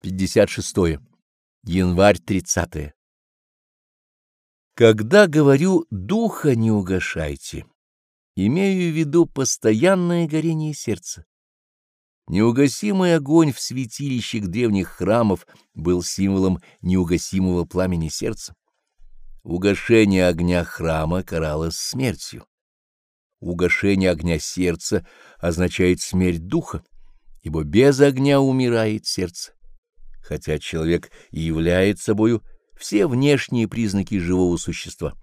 56. Январь 30. Когда говорю «духа не угашайте», имею в виду постоянное горение сердца. Неугасимый огонь в святилищах древних храмов был символом неугасимого пламени сердца. Угашение огня храма каралось смертью. Угашение огня сердца означает смерть духа, ибо без огня умирает сердце хотя человек и являет собою все внешние признаки живого существа.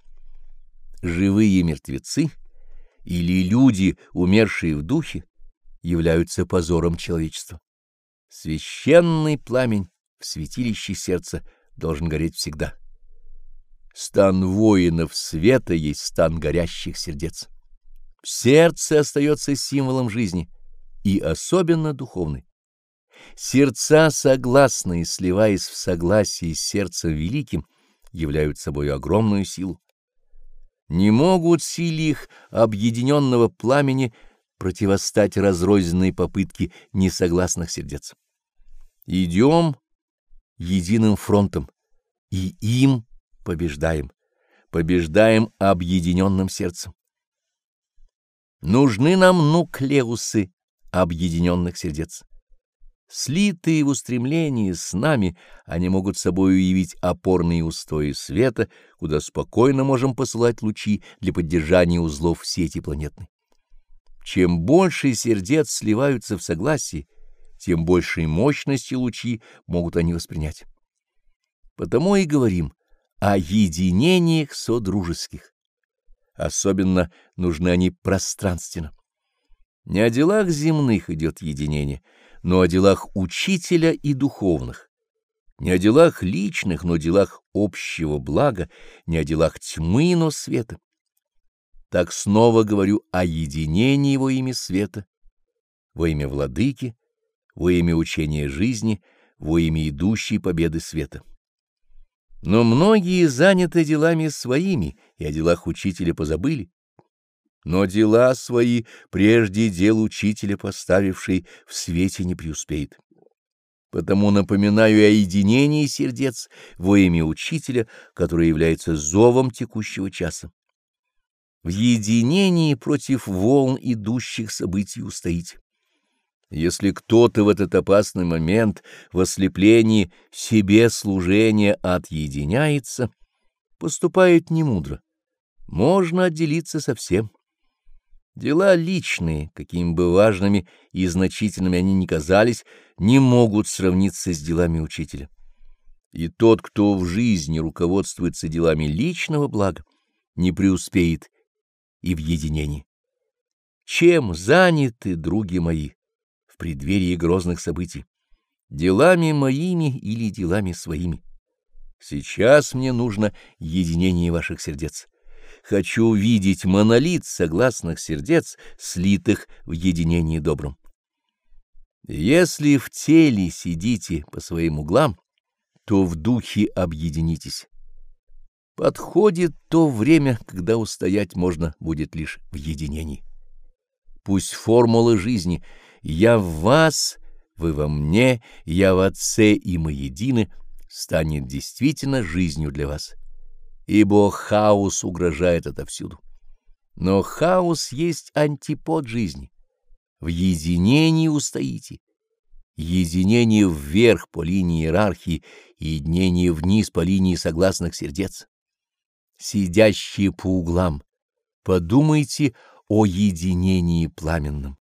Живые мертвецы или люди, умершие в духе, являются позором человечества. Священный пламень в святилище сердца должен гореть всегда. Стан воинов света есть стан горящих сердец. Сердце остается символом жизни и особенно духовной. Сердца согласные, сливаясь в согласии с сердцем великим, являют собой огромную силу. Не могут силе их объединенного пламени противостать разрозненные попытки несогласных сердец. Идем единым фронтом, и им побеждаем, побеждаем объединенным сердцем. Нужны нам нуклеусы объединенных сердец. Слитые в устремлении с нами, они могут собой уявить опорные устои света, куда спокойно можем посылать лучи для поддержания узлов сети планетной. Чем больше сердец сливаются в согласии, тем большей мощности лучи могут они воспринять. Потому и говорим о единениях содружеских. Особенно нужны они пространственно. Не о делах земных идет единение — но о делах учителя и духовных, не о делах личных, но о делах общего блага, не о делах тьмы, но света. Так снова говорю о единении во имя света, во имя владыки, во имя учения жизни, во имя идущей победы света. Но многие заняты делами своими и о делах учителя позабыли но дела свои, прежде дел учителя поставивший, в свете не преуспеет. Потому напоминаю о единении сердец во имя учителя, который является зовом текущего часа. В единении против волн идущих событий устоите. Если кто-то в этот опасный момент в ослеплении себе служения отъединяется, поступает немудро. Можно отделиться совсем. Дела личные, какими бы важными и значительными они ни казались, не могут сравниться с делами учителя. И тот, кто в жизни руководствуется делами личного блага, не преуспеет и в единении. Чем заняты, други мои, в преддверии грозных событий? Делами моими или делами своими? Сейчас мне нужно единение ваших сердец. Хочу видеть монолит согласных сердец, слитых в единении добром. Если в теле сидите по своим углам, то в духе объединитесь. Подходит то время, когда устоять можно будет лишь в единении. Пусть формула жизни «я в вас», «вы во мне», «я в Отце» и «мы едины» станет действительно жизнью для вас ибо хаос угрожает отовсюду. Но хаос есть антипод жизни. В единении устоите. Единение вверх по линии иерархии и единение вниз по линии согласных сердец. Сидящие по углам, подумайте о единении пламенном.